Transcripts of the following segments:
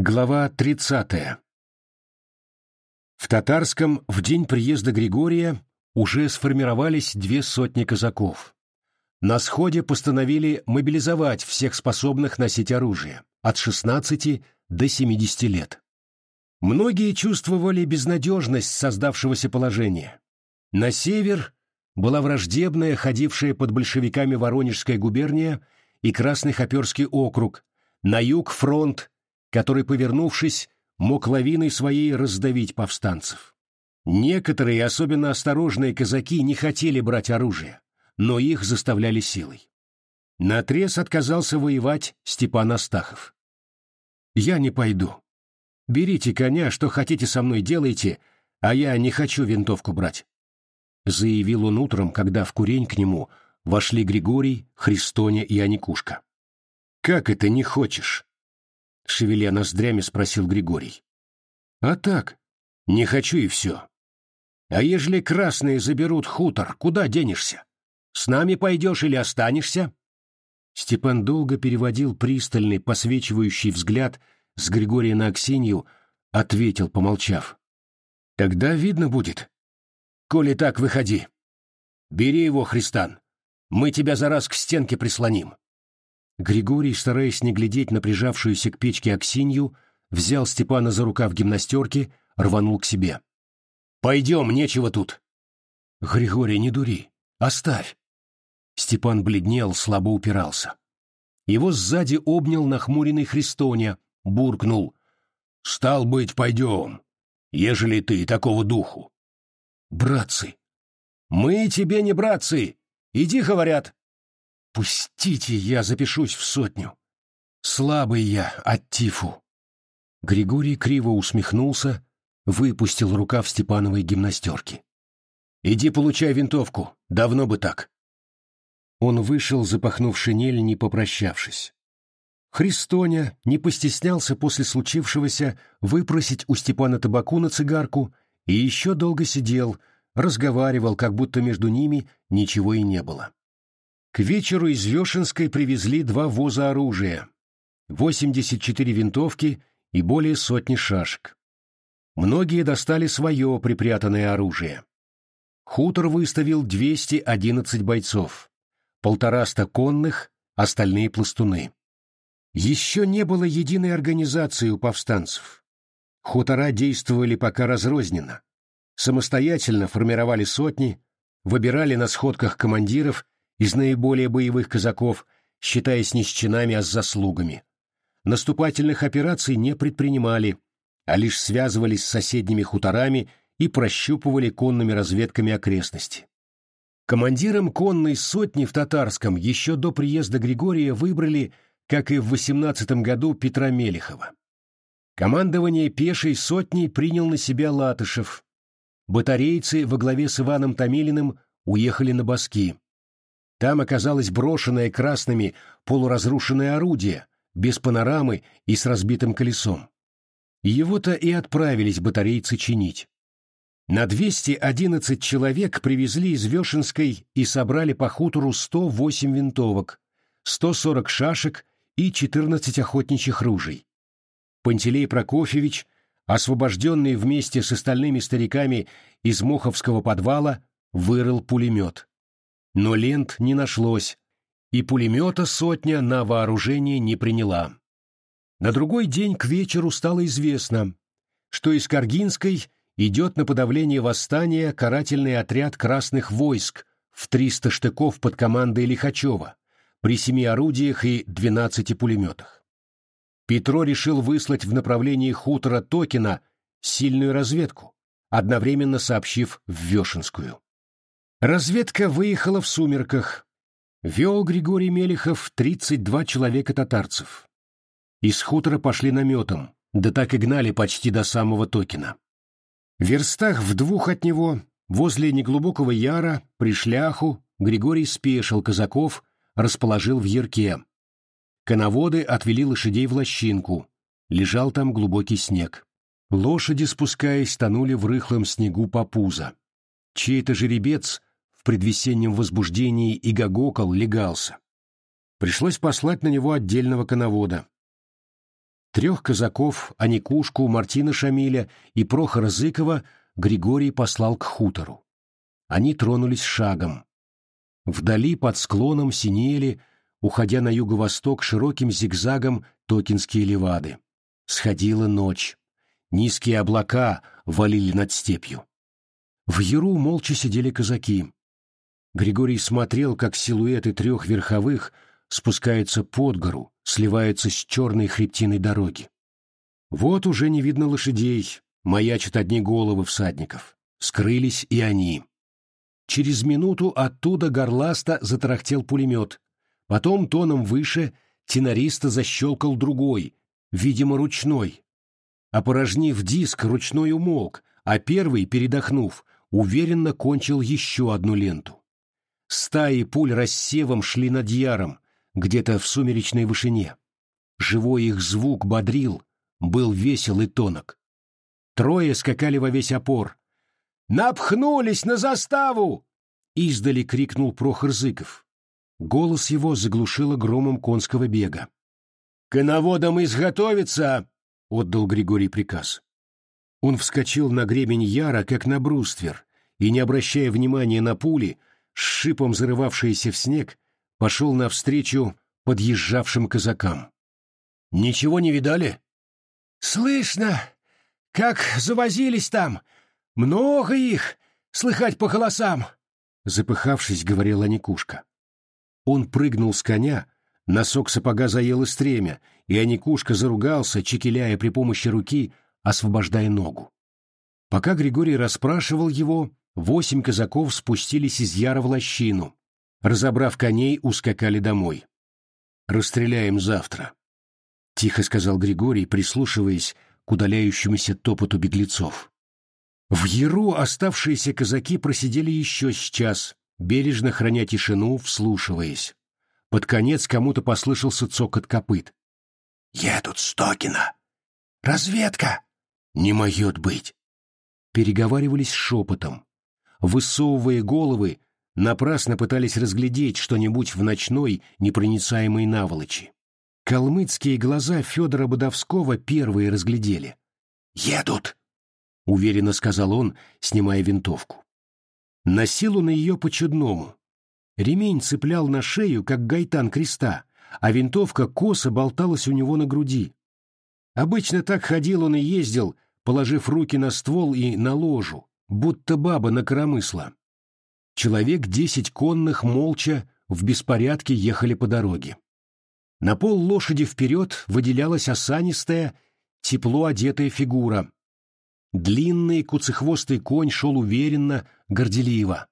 Глава 30. В Татарском в день приезда Григория уже сформировались две сотни казаков. На сходе постановили мобилизовать всех способных носить оружие от 16 до 70 лет. Многие чувствовали безнадежность создавшегося положения. На север была враждебная, ходившая под большевиками Воронежская губерния и Красный Хоперский округ, на юг фронт который, повернувшись, мог лавиной своей раздавить повстанцев. Некоторые, особенно осторожные казаки, не хотели брать оружие, но их заставляли силой. Наотрез отказался воевать Степан Астахов. «Я не пойду. Берите коня, что хотите со мной делайте, а я не хочу винтовку брать», — заявил он утром, когда в курень к нему вошли Григорий, Христоня и Аникушка. «Как это не хочешь?» Шевеля ноздрями, спросил Григорий. А так, не хочу и все. А ежели красные заберут хутор, куда денешься? С нами пойдешь или останешься? Степан долго переводил пристальный, посвечивающий взгляд с Григория на Аксинью, ответил, помолчав. Тогда видно будет. Коли так, выходи. Бери его, Христан. Мы тебя за раз к стенке прислоним. Григорий, стараясь не глядеть на прижавшуюся к печке Аксинью, взял Степана за рукав гимнастерки, рванул к себе. «Пойдем, нечего тут!» «Григорий, не дури! Оставь!» Степан бледнел, слабо упирался. Его сзади обнял нахмуренный Христоня, буркнул. «Стал быть, пойдем, ежели ты такого духу!» «Братцы!» «Мы тебе не братцы! Иди, говорят!» Пустите, я запишусь в сотню. Слабый я от тифу. Григорий криво усмехнулся, выпустил рукав Степановой гимнастерки. «Иди получай винтовку, давно бы так». Он вышел, запахнув шинель, не попрощавшись. Христоня не постеснялся после случившегося выпросить у Степана табаку на цигарку и еще долго сидел, разговаривал, как будто между ними ничего и не было. К вечеру из Вешенской привезли два воза оружия, 84 винтовки и более сотни шашек. Многие достали свое припрятанное оружие. Хутор выставил 211 бойцов, полтораста конных, остальные пластуны. Еще не было единой организации у повстанцев. Хутора действовали пока разрозненно. Самостоятельно формировали сотни, выбирали на сходках командиров из наиболее боевых казаков, считаясь не с чинами, а с заслугами. Наступательных операций не предпринимали, а лишь связывались с соседними хуторами и прощупывали конными разведками окрестности. Командиром конной сотни в Татарском еще до приезда Григория выбрали, как и в 18 году, Петра Мелехова. Командование пешей сотней принял на себя Латышев. Батарейцы во главе с Иваном Томилиным уехали на Баски. Там оказалось брошенное красными полуразрушенное орудие, без панорамы и с разбитым колесом. Его-то и отправились батарейцы чинить. На 211 человек привезли из Вешенской и собрали по хутору 108 винтовок, 140 шашек и 14 охотничьих ружей. Пантелей Прокофьевич, освобожденный вместе с остальными стариками из Моховского подвала, вырыл пулемет. Но лент не нашлось, и пулемета сотня на вооружение не приняла. На другой день к вечеру стало известно, что из Каргинской идет на подавление восстания карательный отряд красных войск в 300 штыков под командой Лихачева при семи орудиях и 12 пулеметах. Петро решил выслать в направлении хутора Токина сильную разведку, одновременно сообщив в Вешенскую. Разведка выехала в сумерках. Вел Григорий Мелехов 32 человека татарцев. Из хутора пошли наметом, да так и гнали почти до самого Токина. В верстах в двух от него, возле неглубокого яра, при шляху, Григорий спешил казаков, расположил в ярке. Коноводы отвели лошадей в лощинку. Лежал там глубокий снег. Лошади, спускаясь, тонули в рыхлом снегу по пузо. Чей-то жеребец предвесеннем возбуждении и гогокал, легался. Пришлось послать на него отдельного коновода. Трех казаков, Аникушку, Мартина Шамиля и Прохора Зыкова Григорий послал к хутору. Они тронулись шагом. Вдали под склоном синели, уходя на юго-восток широким зигзагом Токинские левады. Сходила ночь. Низкие облака валили над степью. В яру молча сидели казаки. Григорий смотрел, как силуэты трех верховых спускаются под гору, сливаются с черной хребтиной дороги. Вот уже не видно лошадей, маячат одни головы всадников. Скрылись и они. Через минуту оттуда горласта затарахтел пулемет. Потом тоном выше тенориста защелкал другой, видимо, ручной. Опорожнив диск, ручной умолк, а первый, передохнув, уверенно кончил еще одну ленту. Стаи пуль рассевом шли над яром, где-то в сумеречной вышине. Живой их звук бодрил, был весел и тонок. Трое скакали во весь опор. «Напхнулись на заставу!» — издали крикнул Прохор Зыков. Голос его заглушило громом конского бега. «Коноводам изготовиться!» — отдал Григорий приказ. Он вскочил на гребень яра, как на бруствер, и, не обращая внимания на пули, шипом зарывавшиеся в снег, пошел навстречу подъезжавшим казакам. «Ничего не видали?» «Слышно, как завозились там. Много их, слыхать по голосам!» Запыхавшись, говорила Никушка. Он прыгнул с коня, носок сапога заел и стремя, и Аникушка заругался, чекеляя при помощи руки, освобождая ногу. Пока Григорий расспрашивал его, восемь казаков спустились из Яра в лощину. Разобрав коней, ускакали домой. «Расстреляем завтра», — тихо сказал Григорий, прислушиваясь к удаляющемуся топоту беглецов. В Яру оставшиеся казаки просидели еще с час, бережно храня тишину, вслушиваясь. Под конец кому-то послышался цокот копыт. «Едут Стокина! Разведка!» «Не может быть!» Переговаривались шепотом. Высовывая головы, напрасно пытались разглядеть что-нибудь в ночной непроницаемой наволочи. Калмыцкие глаза Федора Бодовского первые разглядели. «Едут!» — уверенно сказал он, снимая винтовку. Носил он ее по-чудному. Ремень цеплял на шею, как гайтан креста, а винтовка косо болталась у него на груди. Обычно так ходил он и ездил, положив руки на ствол и на ложу, будто баба на коромысла. Человек десять конных молча в беспорядке ехали по дороге. На пол лошади вперед выделялась осанистая, тепло одетая фигура, Длинный куцехвостый конь шел уверенно, горделиво.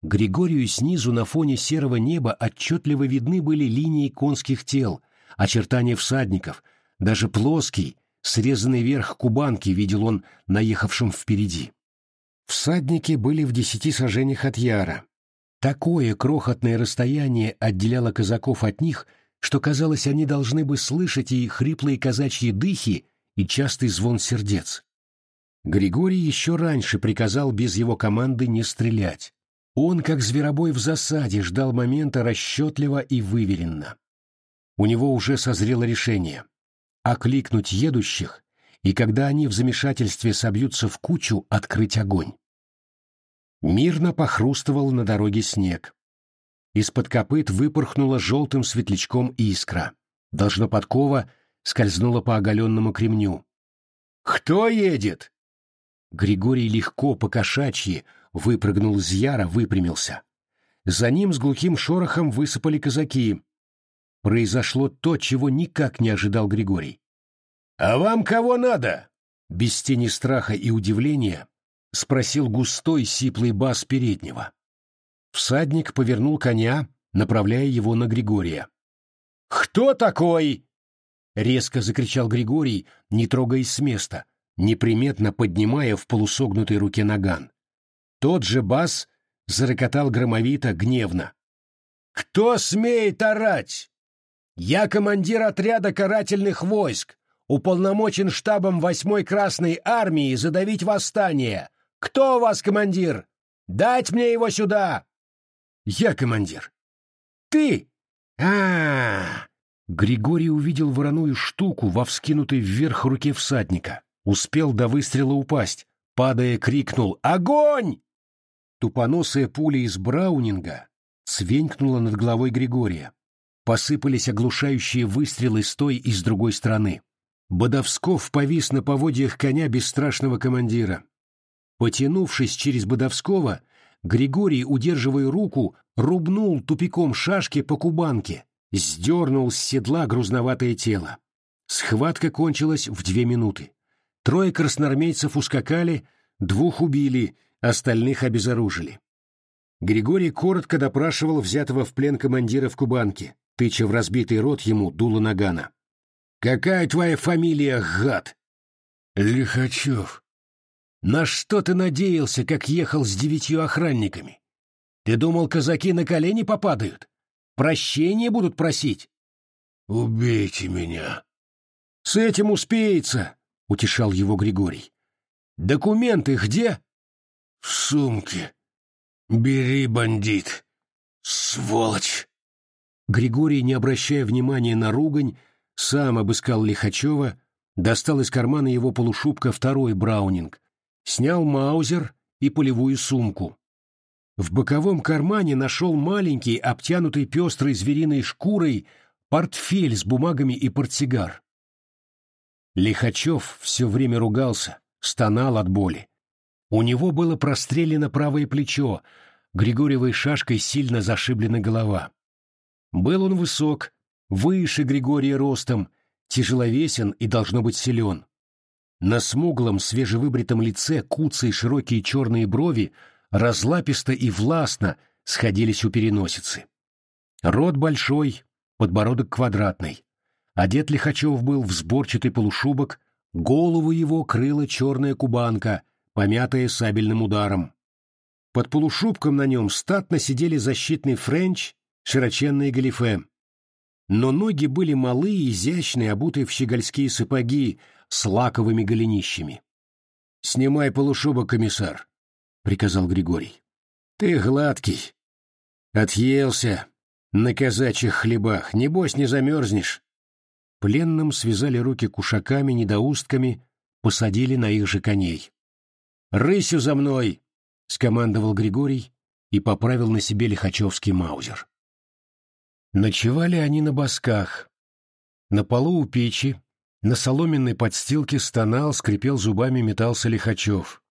Григорию снизу на фоне серого неба отчетливо видны были линии конских тел, очертания всадников, даже плоский, срезанный верх кубанки видел он наехавшим впереди. Всадники были в десяти сажениях от Яра. Такое крохотное расстояние отделяло казаков от них, что, казалось, они должны бы слышать и хриплые казачьи дыхи, и частый звон сердец. Григорий еще раньше приказал без его команды не стрелять. Он, как зверобой в засаде, ждал момента расчетливо и выверенно. У него уже созрело решение — окликнуть едущих, и когда они в замешательстве собьются в кучу, открыть огонь. Мирно похрустывал на дороге снег. Из-под копыт выпорхнула желтым светлячком искра. Должно подкова скользнула по оголенному кремню. «Кто едет?» Григорий легко, по-кошачьи, выпрыгнул из яра, выпрямился. За ним с глухим шорохом высыпали казаки. Произошло то, чего никак не ожидал Григорий. «А вам кого надо?» Без тени страха и удивления спросил густой сиплый бас переднего. Всадник повернул коня, направляя его на Григория. «Кто такой?» — резко закричал Григорий, не трогаясь с места, неприметно поднимая в полусогнутой руке наган. Тот же бас зарокотал громовито, гневно. «Кто смеет орать? Я командир отряда карательных войск, уполномочен штабом восьмой Красной Армии задавить восстание. Кто у вас командир? Дать мне его сюда!» «Я командир». «Ты? а, -а, -а Григорий увидел вороную штуку во вскинутой вверх руке всадника. Успел до выстрела упасть. Падая, крикнул «Огонь!» Тупоносая пуля из Браунинга свенькнула над головой Григория. Посыпались оглушающие выстрелы с той и с другой стороны. Бодовсков повис на поводьях коня бесстрашного командира. Потянувшись через Бодовского, Григорий, удерживая руку, рубнул тупиком шашки по кубанке, сдернул с седла грузноватое тело. Схватка кончилась в две минуты. Трое красноармейцев ускакали, двух убили, остальных обезоружили. Григорий коротко допрашивал взятого в плен командира в Кубанке, тыча в разбитый рот ему дуло нагана. «Какая твоя фамилия, гад?» «Лихачев». «На что ты надеялся, как ехал с девятью охранниками? Ты думал, казаки на колени попадают? Прощения будут просить?» «Убейте меня». «С этим успеется», — утешал его Григорий. «Документы где?» «В сумке. Бери, бандит. Сволочь!» Григорий, не обращая внимания на ругань, сам обыскал Лихачева, достал из кармана его полушубка второй браунинг, снял маузер и полевую сумку. В боковом кармане нашел маленький, обтянутый пестрой звериной шкурой, портфель с бумагами и портсигар. Лихачев все время ругался, стонал от боли. У него было прострелено правое плечо, Григорьевой шашкой сильно зашиблена голова. Был он высок, выше Григория ростом, тяжеловесен и должно быть силен. На смуглом, свежевыбритом лице куцые широкие черные брови разлаписто и властно сходились у переносицы. Рот большой, подбородок квадратный. Одет Лихачев был в сборчатый полушубок, голову его крыла черная кубанка, помятая сабельным ударом. Под полушубком на нем статно сидели защитный френч, широченные галифе. Но ноги были малые, изящные, обутые в щегольские сапоги с лаковыми голенищами. «Снимай полушубок, комиссар», — приказал Григорий. «Ты гладкий. Отъелся на казачьих хлебах. Небось, не замерзнешь». Пленным связали руки кушаками, недоуздками, посадили на их же коней. «Рысью за мной!» — скомандовал Григорий и поправил на себе лихачевский маузер. Ночевали они на босках. На полу у печи, на соломенной подстилке стонал, скрипел зубами, метался Лихачев.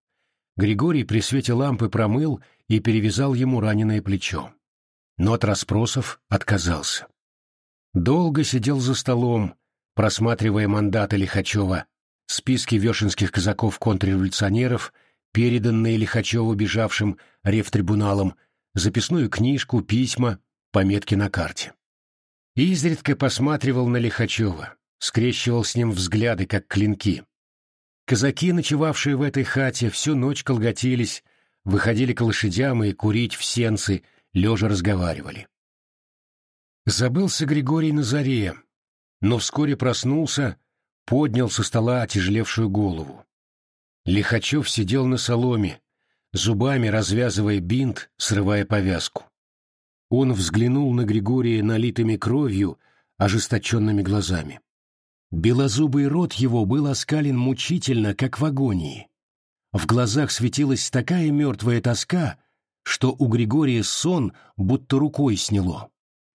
Григорий при свете лампы промыл и перевязал ему раненое плечо. Но от расспросов отказался. Долго сидел за столом, просматривая мандаты Лихачева, списки вешенских казаков-контрреволюционеров, переданные Лихачеву бежавшим рефтрибуналом, записную книжку, письма, пометки на карте. Изредка посматривал на Лихачева, скрещивал с ним взгляды, как клинки. Казаки, ночевавшие в этой хате, всю ночь колготились, выходили к лошадям и курить в сенцы, лежа разговаривали. Забылся Григорий на заре, но вскоре проснулся, поднял со стола отяжелевшую голову. Лихачев сидел на соломе, зубами развязывая бинт, срывая повязку. Он взглянул на Григория налитыми кровью, ожесточенными глазами. Белозубый рот его был оскален мучительно, как в агонии. В глазах светилась такая мертвая тоска, что у Григория сон будто рукой сняло.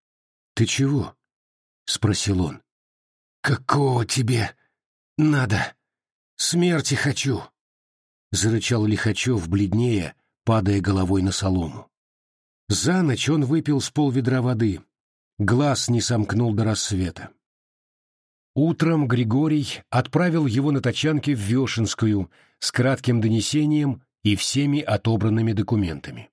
— Ты чего? — спросил он. «Какого тебе надо? Смерти хочу!» Зарычал Лихачев бледнее, падая головой на солому. За ночь он выпил с полведра воды. Глаз не сомкнул до рассвета. Утром Григорий отправил его на тачанке в Вешенскую с кратким донесением и всеми отобранными документами.